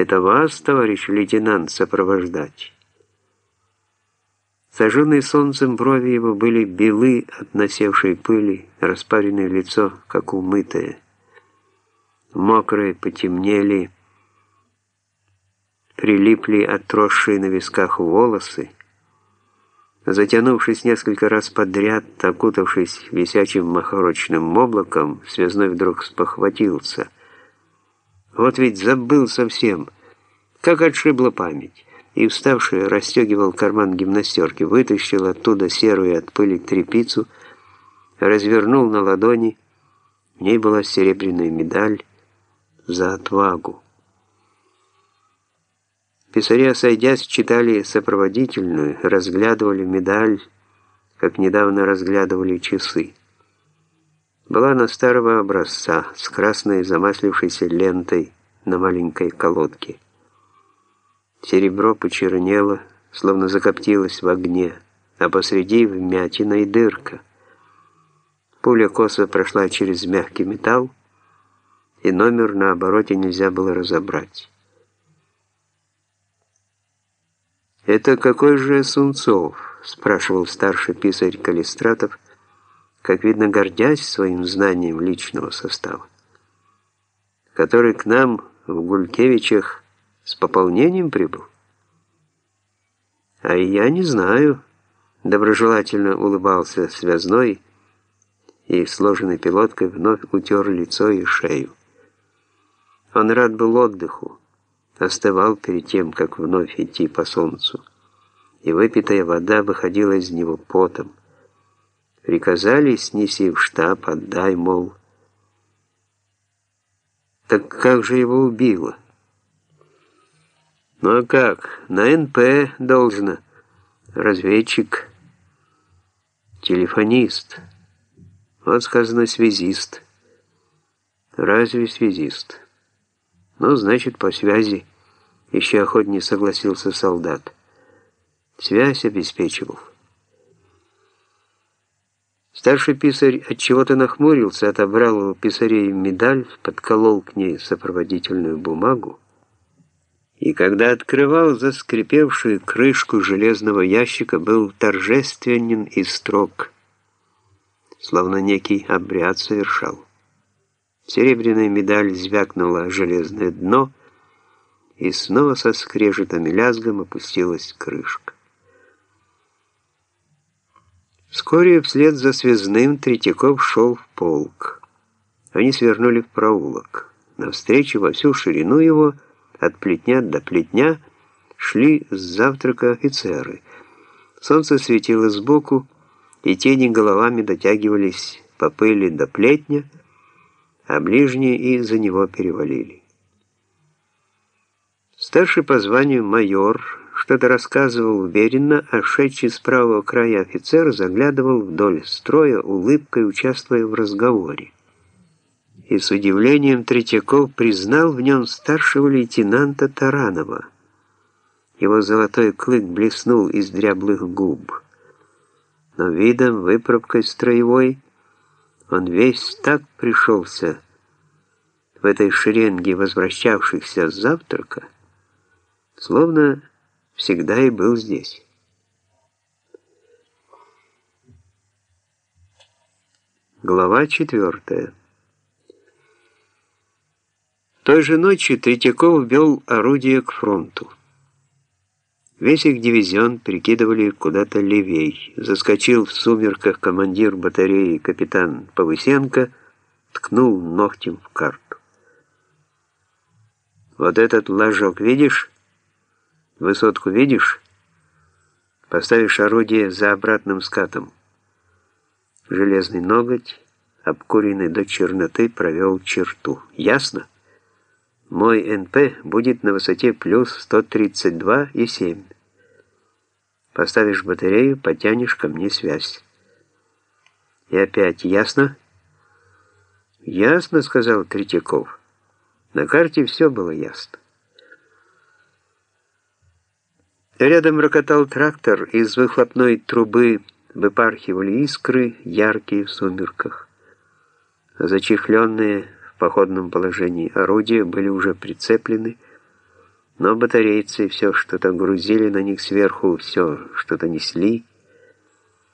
Это вас, товарищ лейтенант, сопровождать. Сожженные солнцем брови его были белы от насевшей пыли, распаренное лицо, как умытое. Мокрые потемнели, прилипли отросшие на висках волосы, Затянувшись несколько раз подряд, окутавшись висячим махорочным облаком, связной вдруг спохватился. Вот ведь забыл совсем, как отшибла память. И, вставший, расстегивал карман гимнастерки, вытащил оттуда серую от пыли тряпицу, развернул на ладони. В ней была серебряная медаль за отвагу. Писаря, сойдясь, читали сопроводительную, разглядывали медаль, как недавно разглядывали часы. Была она старого образца, с красной замаслившейся лентой на маленькой колодке. Серебро почернело, словно закоптилось в огне, а посреди вмятина и дырка. Пуля косо прошла через мягкий металл, и номер на обороте нельзя было разобрать. «Это какой же Сунцов?» – спрашивал старший писарь Калистратов, как видно, гордясь своим знанием личного состава, который к нам в Гулькевичах с пополнением прибыл. «А я не знаю», – доброжелательно улыбался связной и сложенной пилоткой вновь утер лицо и шею. Он рад был отдыху, остывал перед тем, как вновь идти по солнцу, и выпитая вода выходила из него потом. Приказали, снеси в штаб, отдай, мол. Так как же его убило? Ну а как? На НП должно. Разведчик, телефонист. Вот сказано связист. Разве связист? Ну, значит, по связи. Еще охотнее согласился солдат. Связь обеспечивал. Старший писарь от чего-то нахмурился, отобрал у писарей медаль, подколол к ней сопроводительную бумагу, и когда открывал заскрипевшую крышку железного ящика, был торжественен и строг, словно некий обряд совершал. Серебряная медаль звякнула железное дно, и снова со скрежетом и лязгом опустилась крышка. Вскоре вслед за связным Третьяков шел в полк. Они свернули в проулок. Навстречу во всю ширину его, от плетня до плетня, шли с завтрака офицеры. Солнце светило сбоку, и тени головами дотягивались по пыли до плетня, а ближние и за него перевалили. Старший по званию майор что-то рассказывал уверенно, а шедший с правого края офицер заглядывал вдоль строя, улыбкой участвуя в разговоре. И с удивлением Третьяков признал в нем старшего лейтенанта Таранова. Его золотой клык блеснул из дряблых губ. Но видом, выправкой строевой, он весь так пришелся в этой шеренге возвращавшихся с завтрака, словно всегда и был здесь. Глава четвертая. Той же ночью Третьяков вел орудие к фронту. Весь их дивизион прикидывали куда-то левей. Заскочил в сумерках командир батареи капитан Повысенко, ткнул ногтем в карту. «Вот этот ложок видишь?» Высотку видишь? Поставишь орудие за обратным скатом. Железный ноготь, обкуренный до черноты, провел черту. Ясно? Мой НП будет на высоте плюс 132,7. Поставишь батарею, потянешь ко мне связь. И опять ясно? Ясно, сказал Третьяков. На карте все было ясно. Рядом рокотал трактор, из выхлопной трубы выпархивали искры, яркие в сумерках. Зачехленные в походном положении орудия были уже прицеплены, Но батарейцы все что-то грузили на них сверху, все что-то несли,